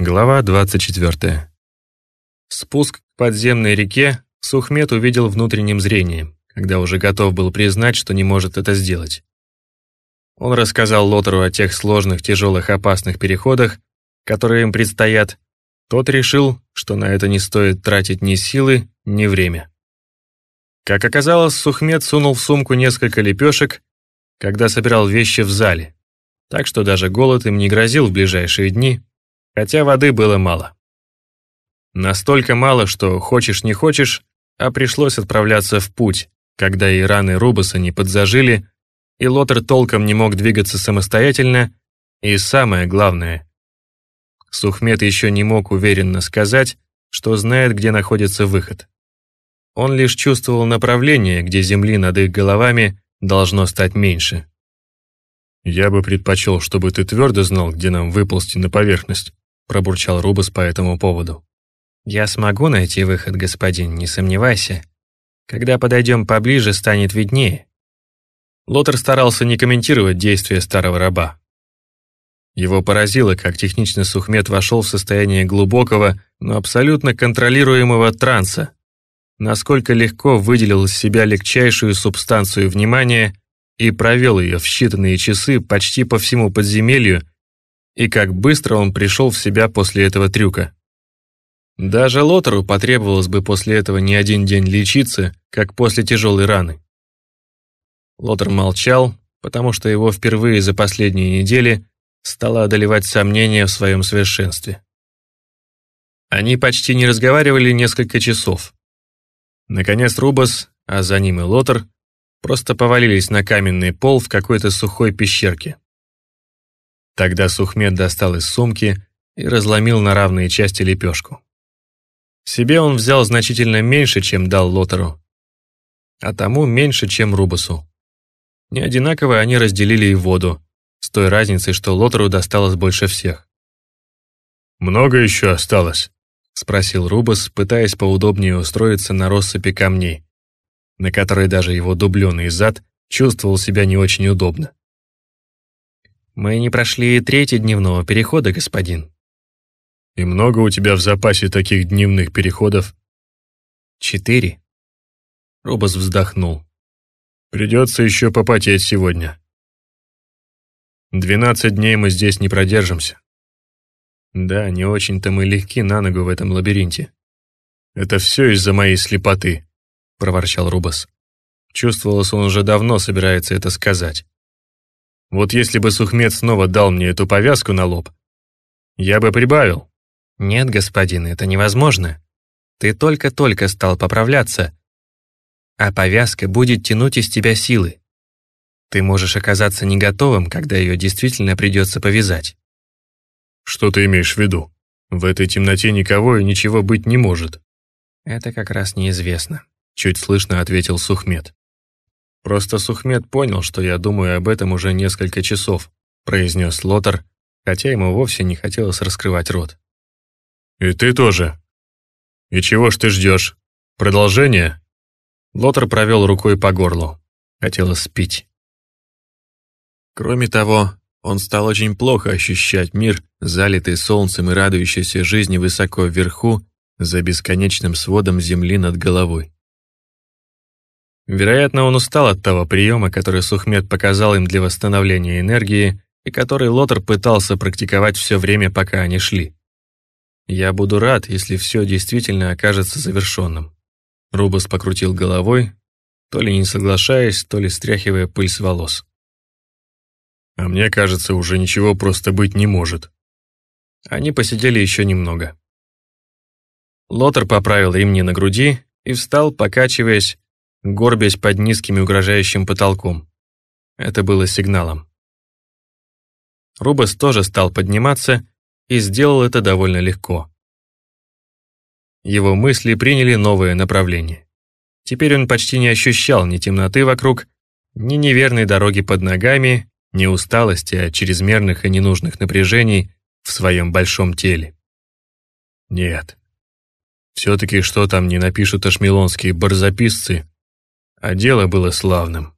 Глава 24. Спуск к подземной реке Сухмет увидел внутренним зрением, когда уже готов был признать, что не может это сделать. Он рассказал Лотеру о тех сложных, тяжелых, опасных переходах, которые им предстоят. Тот решил, что на это не стоит тратить ни силы, ни время. Как оказалось, Сухмет сунул в сумку несколько лепешек, когда собирал вещи в зале, так что даже голод им не грозил в ближайшие дни, хотя воды было мало. Настолько мало, что хочешь не хочешь, а пришлось отправляться в путь, когда и раны Рубаса не подзажили, и Лотер толком не мог двигаться самостоятельно, и самое главное, Сухмет еще не мог уверенно сказать, что знает, где находится выход. Он лишь чувствовал направление, где земли над их головами должно стать меньше. «Я бы предпочел, чтобы ты твердо знал, где нам выползти на поверхность», пробурчал Рубас по этому поводу. «Я смогу найти выход, господин, не сомневайся. Когда подойдем поближе, станет виднее. Лотер старался не комментировать действия старого раба. Его поразило, как технично Сухмет вошел в состояние глубокого, но абсолютно контролируемого транса, насколько легко выделил из себя легчайшую субстанцию внимания и провел ее в считанные часы почти по всему подземелью, и как быстро он пришел в себя после этого трюка. Даже Лотеру потребовалось бы после этого не один день лечиться, как после тяжелой раны. Лотер молчал, потому что его впервые за последние недели стало одолевать сомнения в своем совершенстве. Они почти не разговаривали несколько часов. Наконец Рубас, а за ним и Лотер, просто повалились на каменный пол в какой-то сухой пещерке. Тогда Сухмед достал из сумки и разломил на равные части лепешку. Себе он взял значительно меньше, чем дал Лотеру, а тому меньше, чем Рубасу. Не одинаково они разделили и воду, с той разницей, что Лотеру досталось больше всех. «Много еще осталось?» — спросил Рубас, пытаясь поудобнее устроиться на россыпи камней, на которой даже его дубленый зад чувствовал себя не очень удобно. «Мы не прошли и трети дневного перехода, господин». «И много у тебя в запасе таких дневных переходов?» «Четыре». Рубас вздохнул. Придется еще попотеть сегодня. Двенадцать дней мы здесь не продержимся. Да, не очень-то мы легки на ногу в этом лабиринте. Это все из-за моей слепоты, проворчал Рубас. Чувствовалось, он уже давно собирается это сказать. Вот если бы Сухмед снова дал мне эту повязку на лоб, я бы прибавил. Нет, господин, это невозможно. Ты только-только стал поправляться, а повязка будет тянуть из тебя силы. Ты можешь оказаться не готовым, когда ее действительно придется повязать. Что ты имеешь в виду? В этой темноте никого и ничего быть не может. Это как раз неизвестно, чуть слышно ответил Сухмед. Просто Сухмед понял, что я думаю об этом уже несколько часов, произнес Лотар, хотя ему вовсе не хотелось раскрывать рот. И ты тоже. И чего ж ты ждешь? Продолжение? Лотер провел рукой по горлу. Хотелось спить. Кроме того, он стал очень плохо ощущать мир, залитый солнцем и радующийся жизни высоко вверху, за бесконечным сводом земли над головой. Вероятно, он устал от того приема, который Сухмед показал им для восстановления энергии и который Лотер пытался практиковать все время, пока они шли. Я буду рад, если все действительно окажется завершенным. Рубас покрутил головой, то ли не соглашаясь, то ли стряхивая пыль с волос. «А мне кажется, уже ничего просто быть не может». Они посидели еще немного. Лотер поправил ремни на груди и встал, покачиваясь, горбясь под низким и угрожающим потолком. Это было сигналом. Рубас тоже стал подниматься и сделал это довольно легко. Его мысли приняли новое направление. Теперь он почти не ощущал ни темноты вокруг, ни неверной дороги под ногами, ни усталости от чрезмерных и ненужных напряжений в своем большом теле. Нет. Все-таки что там не напишут ашмелонские барзаписцы, а дело было славным,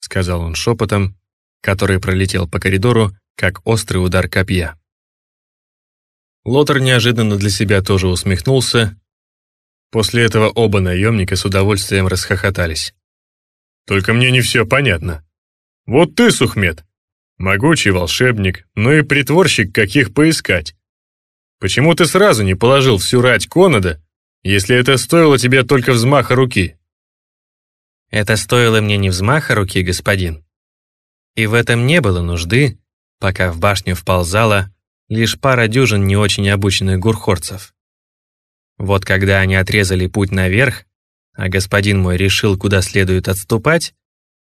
сказал он шепотом, который пролетел по коридору, как острый удар копья. Лотер неожиданно для себя тоже усмехнулся. После этого оба наемника с удовольствием расхохотались. «Только мне не все понятно. Вот ты, Сухмед, могучий волшебник, ну и притворщик, каких поискать. Почему ты сразу не положил всю рать Конада, если это стоило тебе только взмаха руки?» «Это стоило мне не взмаха руки, господин. И в этом не было нужды, пока в башню вползала лишь пара дюжин не очень обученных гурхорцев. Вот когда они отрезали путь наверх, а господин мой решил, куда следует отступать,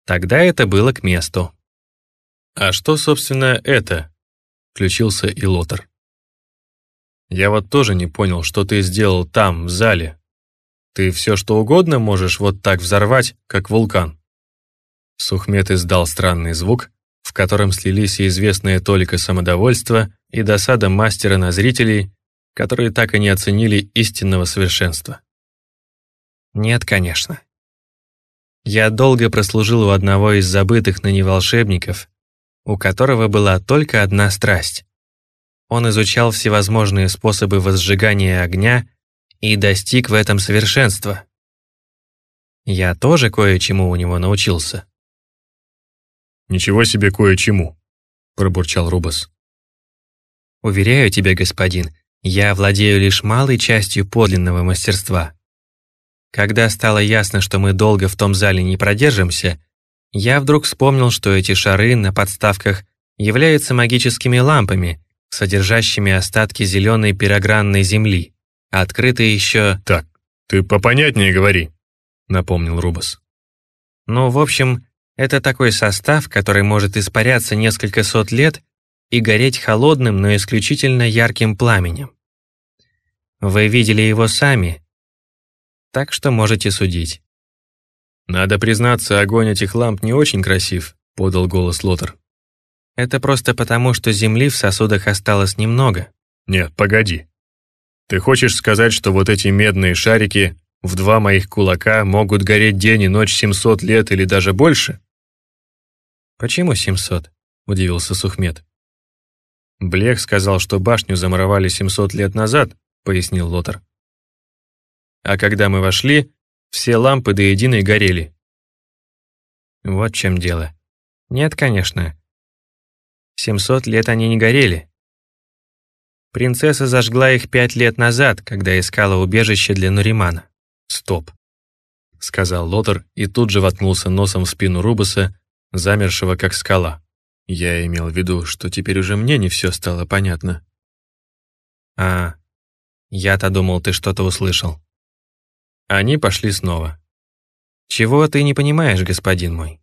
тогда это было к месту. «А что, собственно, это?» — включился и Лотер. «Я вот тоже не понял, что ты сделал там, в зале. Ты все что угодно можешь вот так взорвать, как вулкан». Сухмет издал странный звук, в котором слились и известное только самодовольство, и досада мастера на зрителей, которые так и не оценили истинного совершенства. Нет, конечно. Я долго прослужил у одного из забытых ныне волшебников, у которого была только одна страсть. Он изучал всевозможные способы возжигания огня и достиг в этом совершенства. Я тоже кое-чему у него научился. «Ничего себе кое-чему», — пробурчал Рубас. Уверяю тебя, господин, я владею лишь малой частью подлинного мастерства. Когда стало ясно, что мы долго в том зале не продержимся, я вдруг вспомнил, что эти шары на подставках являются магическими лампами, содержащими остатки зеленой пирогранной земли, открытые еще... «Так, ты попонятнее говори», — напомнил Рубас. Ну, в общем, это такой состав, который может испаряться несколько сот лет и гореть холодным, но исключительно ярким пламенем. Вы видели его сами, так что можете судить. «Надо признаться, огонь этих ламп не очень красив», — подал голос Лотер. «Это просто потому, что земли в сосудах осталось немного». «Нет, погоди. Ты хочешь сказать, что вот эти медные шарики в два моих кулака могут гореть день и ночь 700 лет или даже больше?» «Почему 700?» — удивился Сухмед. «Блех сказал, что башню замуровали 700 лет назад», — пояснил Лотер. «А когда мы вошли, все лампы до единой горели». «Вот в чем дело. Нет, конечно. 700 лет они не горели. Принцесса зажгла их пять лет назад, когда искала убежище для Нуримана». «Стоп», — сказал Лотер и тут же воткнулся носом в спину Рубаса, замершего как скала. Я имел в виду, что теперь уже мне не все стало понятно. А, я-то думал, ты что-то услышал. Они пошли снова. Чего ты не понимаешь, господин мой?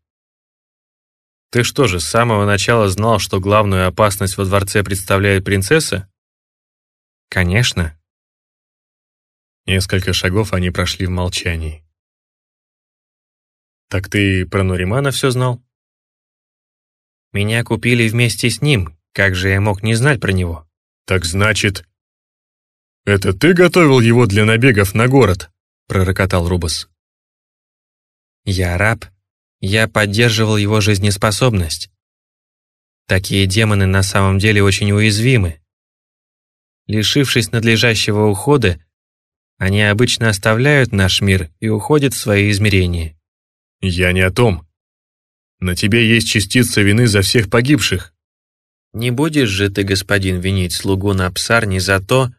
Ты что же, с самого начала знал, что главную опасность во дворце представляет принцесса? Конечно. Несколько шагов они прошли в молчании. «Так ты про Нуримана все знал?» Меня купили вместе с ним, как же я мог не знать про него? Так значит... Это ты готовил его для набегов на город? Пророкотал Рубас. Я раб. Я поддерживал его жизнеспособность. Такие демоны на самом деле очень уязвимы. Лишившись надлежащего ухода, они обычно оставляют наш мир и уходят в свои измерения. Я не о том. На тебе есть частица вины за всех погибших. Не будешь же ты, господин, винить слугу на псарни за то,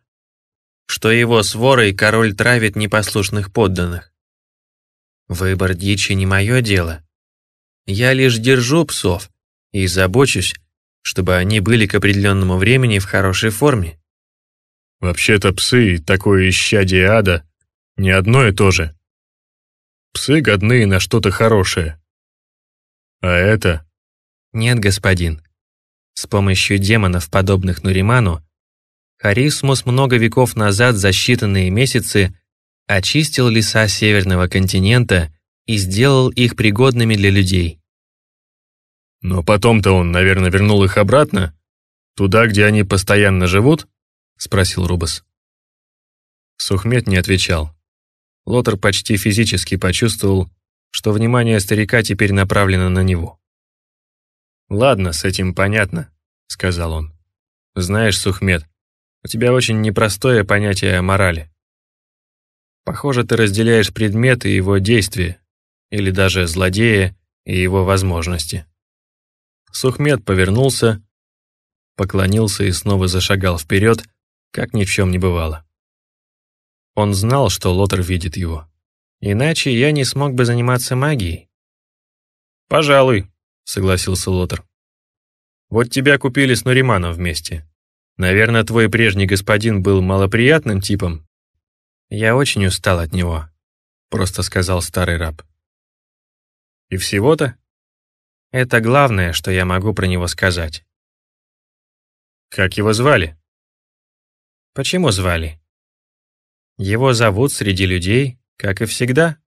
что его сворой король травит непослушных подданных. Выбор дичи не мое дело. Я лишь держу псов и забочусь, чтобы они были к определенному времени в хорошей форме. Вообще-то псы и такое исчадие ада не одно и то же. Псы годны на что-то хорошее. А это? Нет, господин. С помощью демонов, подобных Нуриману, Харисмус много веков назад за считанные месяцы очистил леса Северного континента и сделал их пригодными для людей. Но потом-то он, наверное, вернул их обратно? Туда, где они постоянно живут? Спросил Рубас. Сухмет не отвечал. Лотер почти физически почувствовал, что внимание старика теперь направлено на него. «Ладно, с этим понятно», — сказал он. «Знаешь, Сухмед, У тебя очень непростое понятие о морали. Похоже, ты разделяешь предмет и его действия, или даже злодея и его возможности. Сухмед повернулся, поклонился и снова зашагал вперед, как ни в чем не бывало. Он знал, что Лотер видит его. Иначе я не смог бы заниматься магией. «Пожалуй», — согласился Лотер. «Вот тебя купили с Нуриманом вместе. Наверное, твой прежний господин был малоприятным типом?» «Я очень устал от него», — просто сказал старый раб. «И всего-то?» «Это главное, что я могу про него сказать». «Как его звали?» «Почему звали?» «Его зовут среди людей, как и всегда.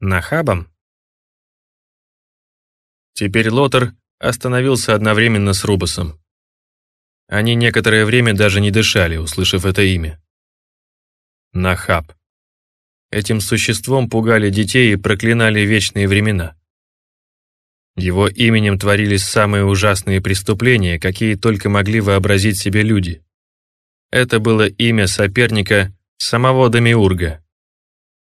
Нахабом?» Теперь Лотер остановился одновременно с Рубасом. Они некоторое время даже не дышали, услышав это имя. Нахаб. Этим существом пугали детей и проклинали вечные времена. Его именем творились самые ужасные преступления, какие только могли вообразить себе люди. Это было имя соперника самого Дамиурга.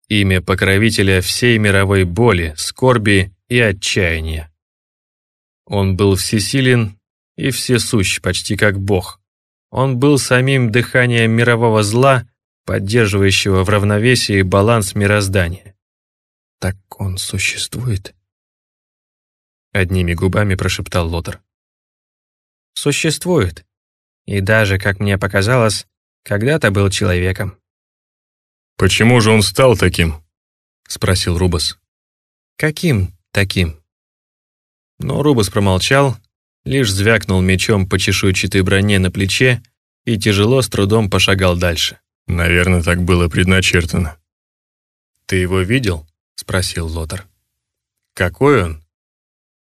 Имя покровителя всей мировой боли, скорби и отчаяния. Он был всесилен и всесущ, почти как Бог. Он был самим дыханием мирового зла, поддерживающего в равновесии баланс мироздания. «Так он существует?» Одними губами прошептал Лотер. «Существует. И даже, как мне показалось, когда-то был человеком». «Почему же он стал таким?» — спросил Рубас. «Каким таким?» Но Рубас промолчал, лишь звякнул мечом по чешуйчатой броне на плече и тяжело с трудом пошагал дальше. «Наверное, так было предначертано». «Ты его видел?» — спросил Лотер. «Какой он?»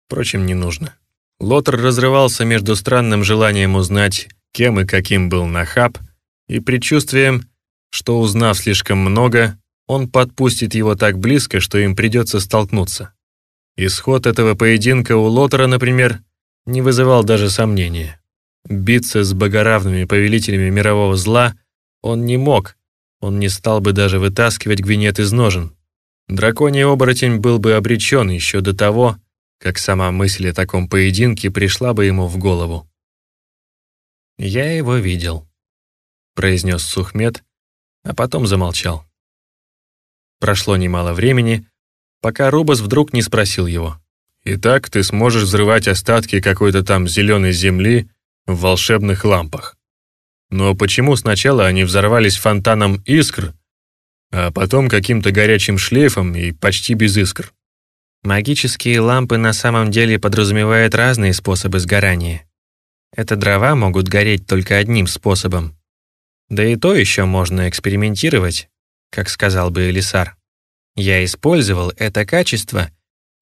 Впрочем, не нужно. Лотер разрывался между странным желанием узнать, кем и каким был Нахаб, и предчувствием, что, узнав слишком много, он подпустит его так близко, что им придется столкнуться. Исход этого поединка у Лотера, например, не вызывал даже сомнения. Биться с богоравными повелителями мирового зла он не мог, он не стал бы даже вытаскивать гвинет из ножен. Драконий оборотень был бы обречен еще до того, как сама мысль о таком поединке пришла бы ему в голову. «Я его видел», — произнес Сухмед, а потом замолчал. Прошло немало времени, пока Рубас вдруг не спросил его. «Итак, ты сможешь взрывать остатки какой-то там зеленой земли в волшебных лампах. Но почему сначала они взорвались фонтаном искр, а потом каким-то горячим шлейфом и почти без искр?» Магические лампы на самом деле подразумевают разные способы сгорания. Это дрова могут гореть только одним способом. Да и то еще можно экспериментировать, как сказал бы Элисар. Я использовал это качество,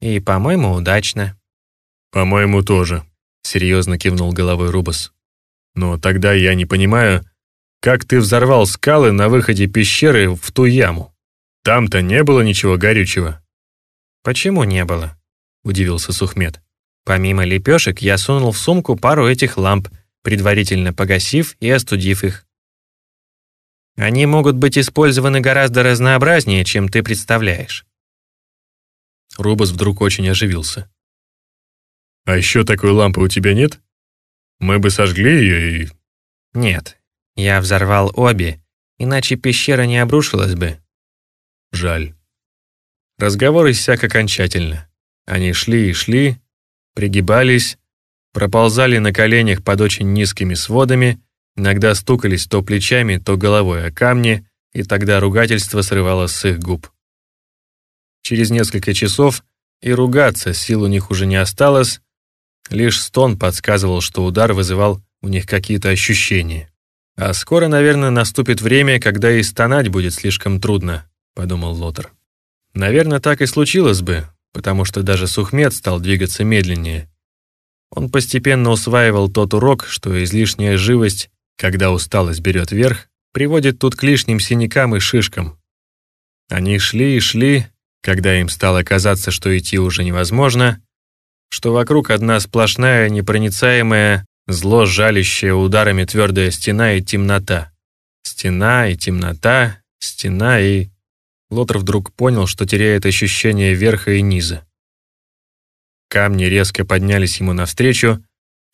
и, по-моему, удачно». «По-моему, тоже», — серьезно кивнул головой Рубас. «Но тогда я не понимаю, как ты взорвал скалы на выходе пещеры в ту яму? Там-то не было ничего горючего». «Почему не было?» — удивился Сухмед. «Помимо лепешек я сунул в сумку пару этих ламп, предварительно погасив и остудив их. Они могут быть использованы гораздо разнообразнее, чем ты представляешь. Рубас вдруг очень оживился. «А еще такой лампы у тебя нет? Мы бы сожгли ее и...» «Нет, я взорвал обе, иначе пещера не обрушилась бы». «Жаль». Разговор иссяк окончательно. Они шли и шли, пригибались, проползали на коленях под очень низкими сводами, Иногда стукались то плечами, то головой о камни, и тогда ругательство срывалось с их губ. Через несколько часов и ругаться сил у них уже не осталось, лишь стон подсказывал, что удар вызывал у них какие-то ощущения. «А скоро, наверное, наступит время, когда и стонать будет слишком трудно», — подумал Лотер. Наверное, так и случилось бы, потому что даже Сухмед стал двигаться медленнее. Он постепенно усваивал тот урок, что излишняя живость когда усталость берет верх, приводит тут к лишним синякам и шишкам. Они шли и шли, когда им стало казаться, что идти уже невозможно, что вокруг одна сплошная непроницаемая Зло, жалящее ударами твердая стена и темнота. Стена и темнота, стена и... Лотер вдруг понял, что теряет ощущение верха и низа. Камни резко поднялись ему навстречу,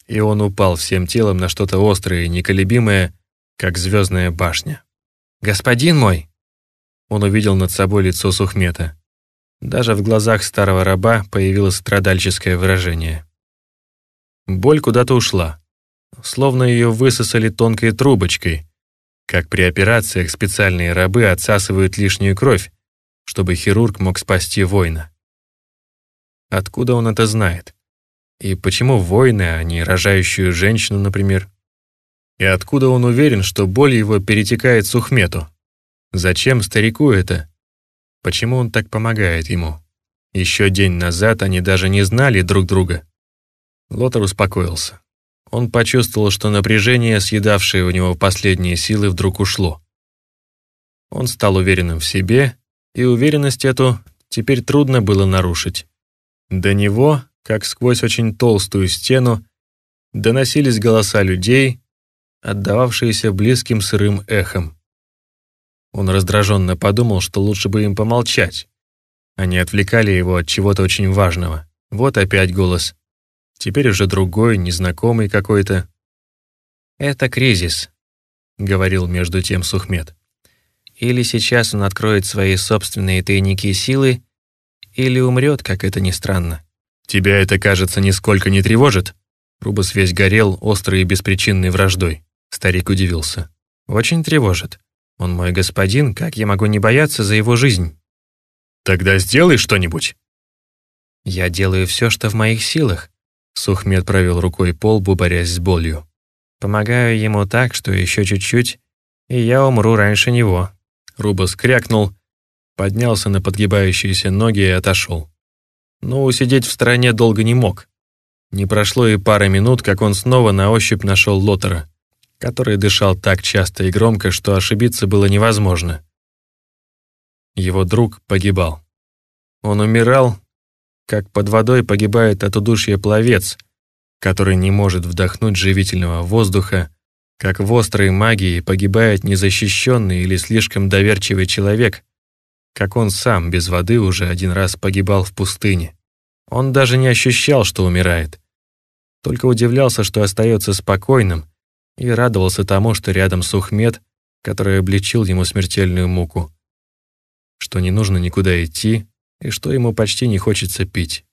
и он упал всем телом на что-то острое и неколебимое, как звездная башня. «Господин мой!» Он увидел над собой лицо Сухмета. Даже в глазах старого раба появилось страдальческое выражение. Боль куда-то ушла, словно ее высосали тонкой трубочкой, как при операциях специальные рабы отсасывают лишнюю кровь, чтобы хирург мог спасти воина. Откуда он это знает? И почему воины, а не рожающую женщину, например? И откуда он уверен, что боль его перетекает Сухмету? Зачем старику это? Почему он так помогает ему? Еще день назад они даже не знали друг друга. Лотар успокоился. Он почувствовал, что напряжение, съедавшее у него последние силы, вдруг ушло. Он стал уверенным в себе, и уверенность эту теперь трудно было нарушить. До него, как сквозь очень толстую стену, доносились голоса людей, отдававшиеся близким сырым эхом. Он раздраженно подумал, что лучше бы им помолчать. Они отвлекали его от чего-то очень важного. Вот опять голос. Теперь уже другой, незнакомый какой-то. «Это кризис», — говорил между тем Сухмед. «Или сейчас он откроет свои собственные тайники силы, или умрет, как это ни странно». «Тебя это, кажется, нисколько не тревожит?» Рубас весь горел острой и беспричинной враждой. Старик удивился. «Очень тревожит. Он мой господин, как я могу не бояться за его жизнь?» «Тогда сделай что-нибудь». «Я делаю все, что в моих силах». Сухмед провел рукой по лбу, борясь с болью. «Помогаю ему так, что еще чуть-чуть, и я умру раньше него». Рубас крякнул, поднялся на подгибающиеся ноги и отошел. Но усидеть в стороне долго не мог. Не прошло и пары минут, как он снова на ощупь нашел Лотера который дышал так часто и громко, что ошибиться было невозможно. Его друг погибал. Он умирал, как под водой погибает от удушья пловец, который не может вдохнуть живительного воздуха, как в острой магии погибает незащищенный или слишком доверчивый человек, как он сам без воды уже один раз погибал в пустыне. Он даже не ощущал, что умирает. Только удивлялся, что остается спокойным, и радовался тому, что рядом Сухмед, который облегчил ему смертельную муку, что не нужно никуда идти и что ему почти не хочется пить.